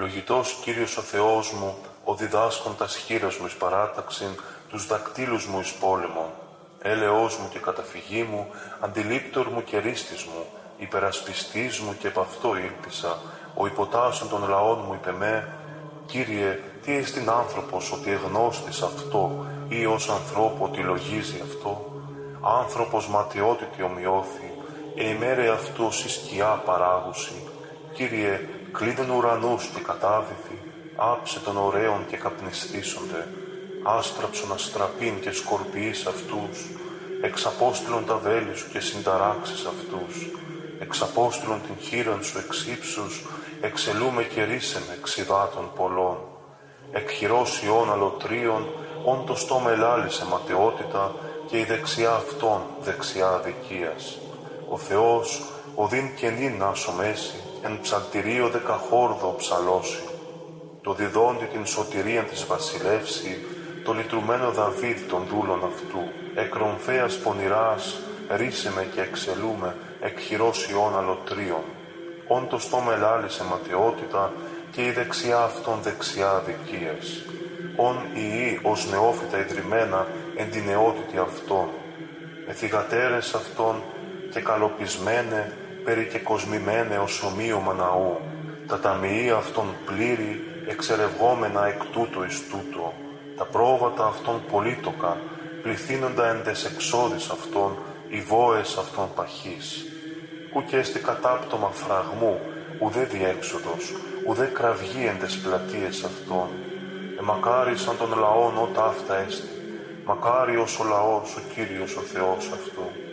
Λογητός Κύριος ο Θεός μου, ο διδάσκον τας χείρας μου εις παράταξην, τους δακτύλους μου εις πόλεμον. Έλεος μου και καταφυγή μου, αντιλήπτορ μου και ρίστης μου, υπερασπιστής μου και επ' αυτό ήλπισα, ο υποτάσσον των λαών μου είπε με, Κύριε, τι εστιν άνθρωπος ότι εγνώστης αυτό ή ως ανθρώπου ότι λογίζει αυτό; Άνθρωπος ματιότητη ομοιώθη, ημέρε αυτού η σκιά παράγουση. Κύριε, κλείδεν ουρανούς και κατάβηθη, άψε των ωραίων και καπνιστήσονται, άστραψον αστραπήν και σκορπιείς αυτούς, εξαπόστηλον τα βέλη σου και συνταράξεις αυτούς, εξαπόστηλον την χείραν σου εξύψους, εξελούμε και ρίσεμε ξηδάτων πολλών, εκχειρός ιών αλωτρίων, όν το στόμα ελάλησε ματαιότητα και η δεξιά αυτών δεξιά αδικίας. Ο Θεός, ο δίν και νυν άσο μέση, εν ψαλτηρίο δεκαχόρδο ψαλώσει. Το διδόντι την σωτηρία της βασιλεύση, το λυτρουμένο Δαβίδ των δούλων αυτού, εκρομφέας πονηράς, ρίσεμε και εξελούμε, εκχειρός ιών αλωτρίων. Όν το στόμα ελάλησε ματαιότητα και η δεξιά αυτών δεξιά αδικίας. Ον ιοί ως νεόφυτα ιδρυμένα εν την νεότητη αυτών. Εθιγατέρες αυτών και καλοπισμένε περί και κοσμημένε ως ομοίωμα ναού. Τα ταμεία αυτών πλήρη εξερευγόμενα εκ τούτο εις τούτο. Τα πρόβατα αυτών πολύτοκα πληθύνοντα εν τες εξόδης αυτών οι βόες αυτών παχής. Ου και έστι κατάπτωμα φραγμού, ουδέ διέξοδος, ουδέ κραυγή εν τες πλατείες αυτών. Εμακάρισαν των λαών ό αυτά έστι. Μακάριος ο λαός, ο Κύριος ο Θεός αυτού.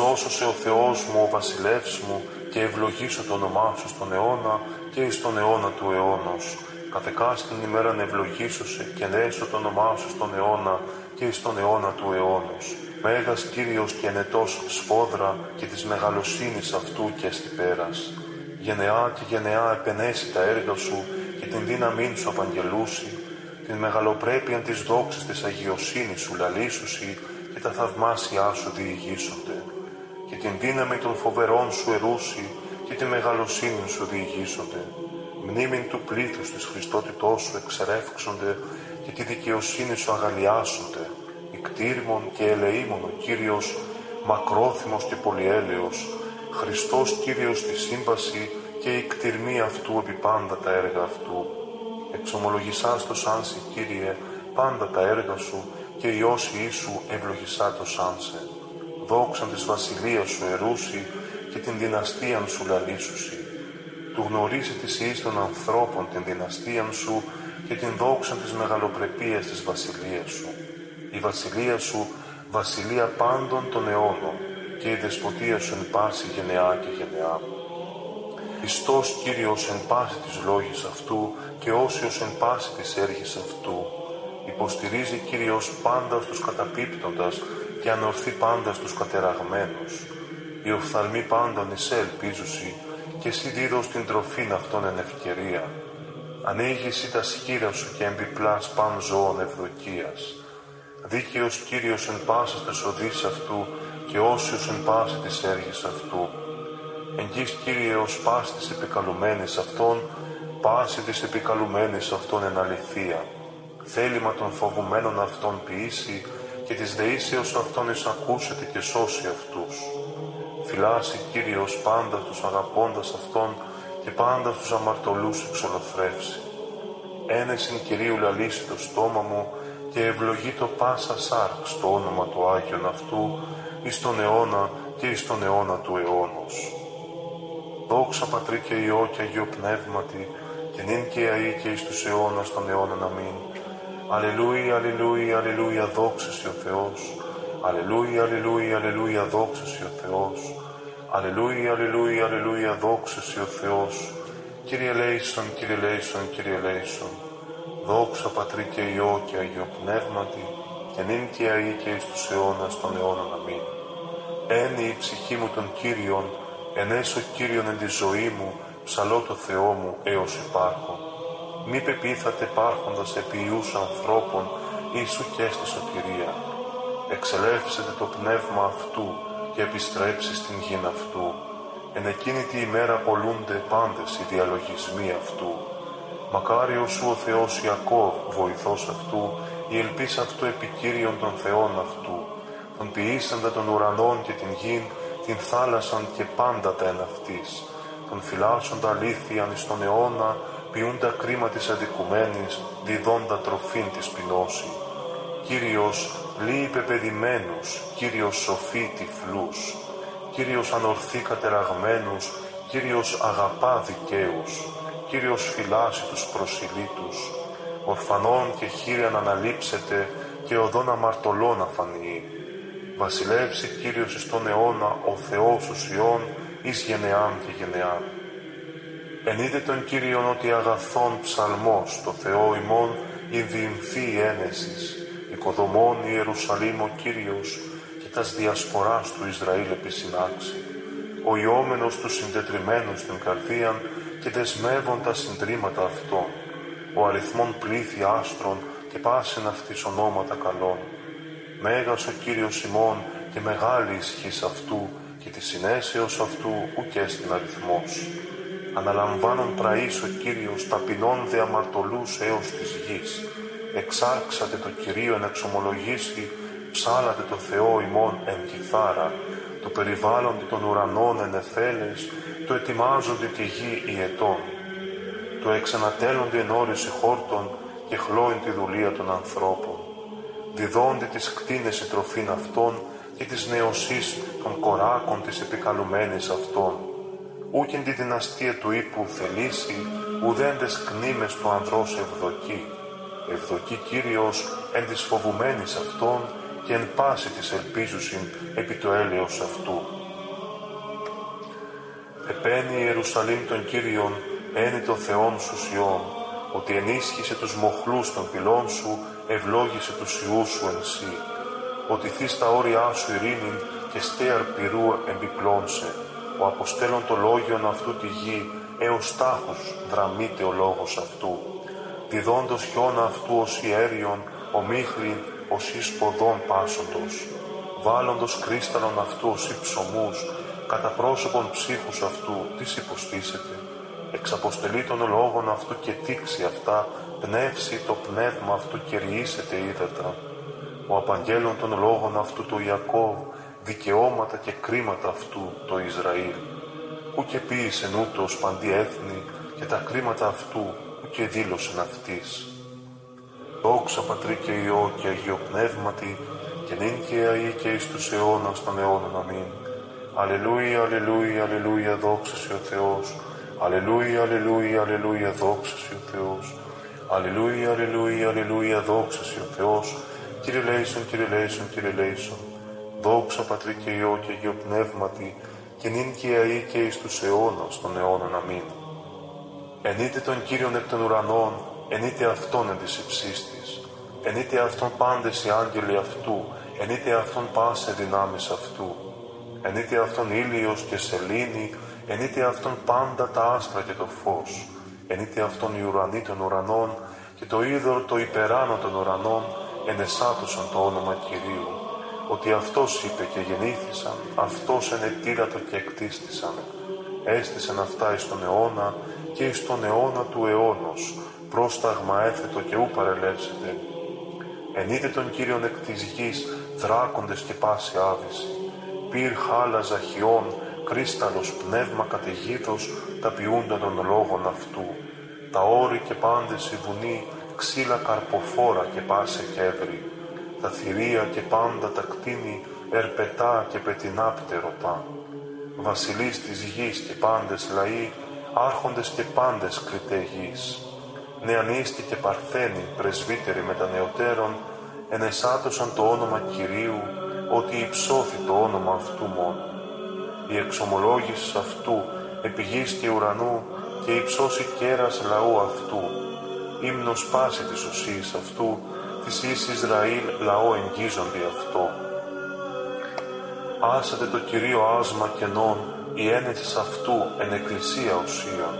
Ψώσωσε ο Θεός μου, ο βασιλεύς μου, και ευλογήσω το όνομά σου στον αιώνα και εις τον αιώνα του αιώνος. Καθεκάστην ημέραν ευλογήσωσε και νέσω το όνομά σου στον αιώνα και εις τον αιώνα του αιώνος. Μέγας Κύριος και ενετός σφόδρα και της μεγαλοσύνης αυτού και στη πέρας. Γενεά και γενεά επενέσει τα έργα σου και την δύναμή σου απαγγελούσει, την μεγαλοπρέπεια της δόξης της αγιοσύνης σου λαλήσουσι και τα θαυμάσια σου διηγήσονται, και την δύναμη των φοβερών σου ερούσι και τη μεγαλοσύνη σου διηγήσονται. Μνήμην του πλήθους της Χριστότητός σου εξερεύξονται και τη δικαιοσύνη σου αγαλιάσονται. Ικτήριμον και ελεήμον ο Κύριος, μακρόθυμος και πολυέλεος, Χριστός Κύριος στη σύμβαση και η κτηρμή αυτού επί πάντα τα έργα αυτού. Εξομολογησάς το σάνσι, Κύριε, πάντα τα έργα σου και η όση Ιησού ευλογησά το σάνσε. Δόξαν της βασιλείας σου ερούσι και την δυναστείαν σου λαλήσουσι. Του γνωρίζει της ιής των ανθρώπων την δυναστείαν σου και την δόξαν της μεγαλοπρεπίας της βασιλείας σου. Η βασιλεία σου βασιλεία πάντων των αιώνων και η δεσποτεία σου εν πάση γενεά και γενεά. Χριστός Κύριος εν πάση της λόγης αυτού και όσιος εν πάση της έργης αυτού. Υποστηρίζει Κύριος πάντα στους καταπίπτοντας και ανορθεί πάντα στους κατεραγμένους. Οι οφθαλμοί πάντων εισέ ελπίζουσι και εσύ δίδως στην τροφήν αυτών εν ευκαιρία. Ανοίγεις τα σχήρα σου και εμπιπλάς παν ζώων ευδοκίας. Δίκαιος Κύριος εν πάσα τες οδείς αυτού και όσιος εν πάση της έργης αυτού Εγγύς Κύριε ως πάση της επικαλουμένης αυτών, πάση της επικαλουμένης αυτών εν αληθεία. Θέλημα των φοβουμένων αυτών ποιήσει και της δεήσεως αυτών εισακούσεται και σώσει αυτούς. Φυλάσει Κύριος πάντα τους αγαπώντας αυτών και πάντα στους αμαρτωλούς εξολοθρεύσει. Ένεσιν Κυρίου λαλήσει το στόμα μου και ευλογεί το πάσα σάρξ το όνομα του Άγιον αυτού εις τον αιώνα και εις τον αιώνα του αιώνος. Δόξα Πατρί και Υιό και Αγίο Πνεύματι, και νυν και αεί και εις τους αιώνας των αιώνων αμήν. Αλληλούια, αλληλούια, αλληλούια, δόξα ο Θεός. Αλληλούια, αλληλούια, αλληλούια, δόξα ο Θεός. Αλληλούια, αλληλούια, αλληλούια, δόξα ο Θεός. Κύριε Λέησον, Κύριε Λέησον, Κύριε Λέησον. Δόξα Πατρί και Υιό και Αγίο Πνεύματι, και νυν και αεί και εις τους αιώνας των αιώνων αμήν. Ένι η ψυχή μου των Κύριων, ενέσω Κύριον εν τη ζωή μου, ψαλώ το Θεό μου έως υπάρχω. Μη πεπίθατε υπάρχοντας επί ιούς ανθρώπων, ίσου και στη σωτηρία. Εξελεύσετε το πνεύμα αυτού και επιστρέψει στην γην αυτού. Εν εκείνη τη ημέρα πολλούνται πάντες οι διαλογισμοί αυτού. Μακάριος σου ο Θεός Ιακώβ, βοηθός αυτού, η ελπίς αυτού επικύριον των Θεών αυτού, τον ποιήσαντα των ουρανών και την γην, την θάλασσαν και πάντα τα εν αυτής, τον φυλάσσοντα αλήθειαν εις τον αιώνα, ποιούντα κρίμα της αδικουμένης, διδόντα τροφήν της πεινώση. Κύριος λύει πεπαιδημένους, Κύριος σοφή τυφλούς, Κύριος ανορθή κατεραγμένους, Κύριος αγαπά δικαίους, Κύριος φυλάσσει τους προσιλήτους, ορφανών και χείριαν αναλείψετε και οδόν αμαρτωλών αφανεί. Βασιλεύσει Κύριος εις τον αιώνα ο Θεός ουσιών εις γενεάν και γενεάν. Ενείτε τον Κύριον ότι αγαθόν ψαλμός το Θεό ημών η διημφή ένεσης, οικοδομών Ιερουσαλήμ ο Κύριος και τας διασποράς του Ισραήλ επισυνάξει, ο ιόμενος τους συντετριμένους στην καρδίαν και δεσμεύουν τα συντρίμματα αυτών, ο αριθμόν πλήθη άστρων και πάσιν αυτής ονόματα καλών. Μέγας ο Κύριος ημών και μεγάλη ισχύς αυτού και της συνέσεως αυτού ουκέ στην αριθμός. Αναλαμβάνον πραΐς ο Κύριος ταπεινών διαμαρτωλούς έως της γης. Εξάρξατε το Κυρίο εν εξομολογήσει, ψάλατε το Θεό ημών εν κιθάρα, το περιβάλλοντι των ουρανών εν εθέλες, το ετοιμάζονται τη γη οι ετών. Το εξανατέλλονται εν όρηση χόρτων και χλώην τη δουλεία των ανθρώπων. Διδόνται τις κτίνες η τροφήν αυτών και της νεοσής των κοράκων της επικαλουμένης αυτών. Ούκεν τη δυναστεία του ύπου θελήσει, ουδέντες κνήμες του ανδρός ευδοκεί. Ευδοκεί Κύριος εν της φοβουμένης αυτών και εν πάση της ελπίζουσιν επί το έλεος αυτού. Επένει η Ιερουσαλήμ των Κύριων, ένι των Θεών σου Σιών, ότι ενίσχυσε τους μοχλούς των πυλών σου, ευλόγησε τους ιούς σου εν σύ, ότι θείς τα όρια σου ειρήνην και στέαρ πυρού εμπιπλώνσε, ο αποστέλων το λόγιον αυτού τη γη, έως τάχους δραμείται ο λόγος αυτού. Διδόντος χιόνα αυτού ως ιέριον, ομίχλην ως εις ποδών πάσοντος, βάλλοντος κρίσταλον αυτού ως υψωμούς, κατά πρόσωπον ψύχους αυτού, τις υποστήσετε. Εξαποστελεί των λόγων αυτού και τήξει αυτά, πνεύσει το πνεύμα αυτού και ριήσετε ύδατα. Ο απαγγέλων των λόγων αυτού το Ιακώβ, δικαιώματα και κρίματα αυτού το Ισραήλ. Ού και ποίησεν ούτως παντί έθνη και τα κρίματα αυτού ού και δήλωσεν αυτής. Δόξα Πατρί και Υιό και Αγίο Πνεύματι και νυν και αεί και εις τους αιώνας των αιώνων αμήν. Αλληλούια, αλληλούια, αλληλούια, δόξα ο Θεός. Αλληλούια, αλληλούια, αλληλούια, δόξα ο Θεός. Αλληλούια, αλληλούια, αλληλούια, δόξα ο Θεός. Κύριε Λέησον, Κύριε Λέησον, Κύριε Λέησον. Δόξα Πατρί και Υιό και Αγίο Πνεύματι και νυν και αεί και εις τους αιώνας των αιώνων αμήν. Ενείτε τον Κύριον εκ των ουρανών, ενείτε Αυτόν εν της υψίστης. Ενείτε Αυτόν πάντες οι άγγελοι αυτού, ενείτε Αυτόν πάσε δυνάμεις αυτού ενείτε αυτόν ήλιος και σελήνη, ενείτε αυτόν πάντα τα άστρα και το φως, ενείτε αυτόν οι ουρανοί των ουρανών και το είδωρ το υπεράνω των ουρανών ενεσάτωσαν το όνομα Κυρίου, ότι Αυτός είπε και γεννήθησαν, Αυτός ενετήρατο και εκτίστησαν, έστησαν αυτά εις τον αιώνα και εις τον αιώνα του αιώνος, πρόσταγμα έθετο και ού παρελεύσετε. Ενείτε τον Κύριον εκ της γης, δράκοντες και πάση άβηση, πυρ χάλα ζαχιών, κρίσταλος πνεύμα καταιγίδος, τα ποιούντα των λόγων αυτού. Τα όρη και πάντες η βουνή, ξύλα καρποφόρα και πάσε κέβρι. Τα θηρία και πάντα τα κτίνη, ερπετά και πετεινά πτερωτά. Βασιλείς της γης και πάντες λαοί, άρχοντες και πάντες κριτέ γης. Νεανίστη και παρθένοι, πρεσβύτεροι με τα νεωτέρων, ενεσάτωσαν το όνομα Κυρίου ότι υψώθη το όνομα αυτού μόνο. Η εξομολόγηση αυτού επί γης και ουρανού και υψώσει κέρας λαού αυτού. Ύμνος πάση της ουσίας αυτού, της εις Ισραήλ λαό εγγίζονται αυτό. Άσατε το Κυρίο άσμα κενών, η ένεσης αυτού εν εκκλησία ουσίων.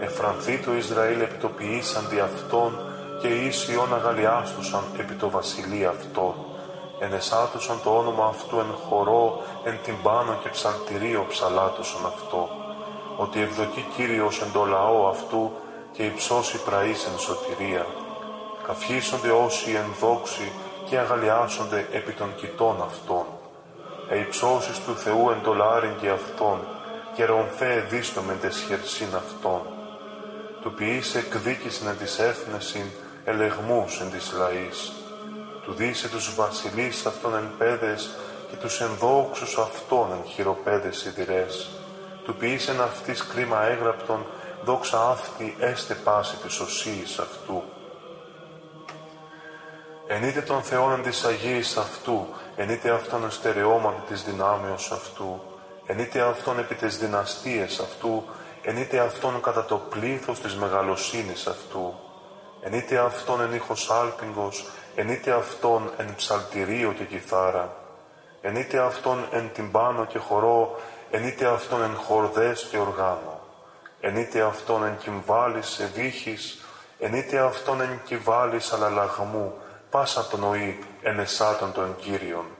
Εφρανθεί το Ισραήλ επί το ποιήσαν δι' αυτόν και ίσιον αγαλιάστουσαν επί το βασιλεία αυτόν ενεσάτωσαν το όνομα αυτού εν χορό, εν τυμπάνο και ψαλτηρίο ψαλάτωσαν αυτό, ότι ευδοκεί Κύριος εν το λαό αυτού και υψώσει πραείς εν σωτηρία. Καυχήσονται όσοι εν δόξη και αγαλιάσονται επί των κοιτών αυτών. Εϊψώσεις του Θεού εν το και αυτών, και ρομφέ δίστομεν τες χερσίν αυτών. Του ποιείς εκδίκησιν εν της έθνεσιν, ελεγμούς εν της λαής του δίσε τους βασιλείς αυτών εν πέδες και τους ενδόξους αυτών εν χειροπέδες σιδηρές. Του ποιήσεν αυτής κρίμα έγραπτον, δόξα αυτή έστε πάση της οσίης αυτού. Ενείτε τον Θεόν εν της Αγίης αυτού, ενείτε αυτόν εν στερεώματι της δυνάμεως αυτού, ενείτε αυτόν επί της δυναστείες αυτού, ενείτε αυτόν κατά το πλήθος της μεγαλοσύνης αυτού, ενείτε αυτόν εν ήχος άλπιγγος, ενείτε αυτόν εν ψαλτηρίο και κιθάρα, ενείτε αυτόν εν τυμπάνο και χορό, ενείτε αυτόν εν χορδές και οργάνο, ενείτε αυτόν εν κυμβάλης σε βύχης, ενείτε αυτόν εν κυβάλης αλλαλαγμού, πάσα πνοή εν εσάτων των Κύριων.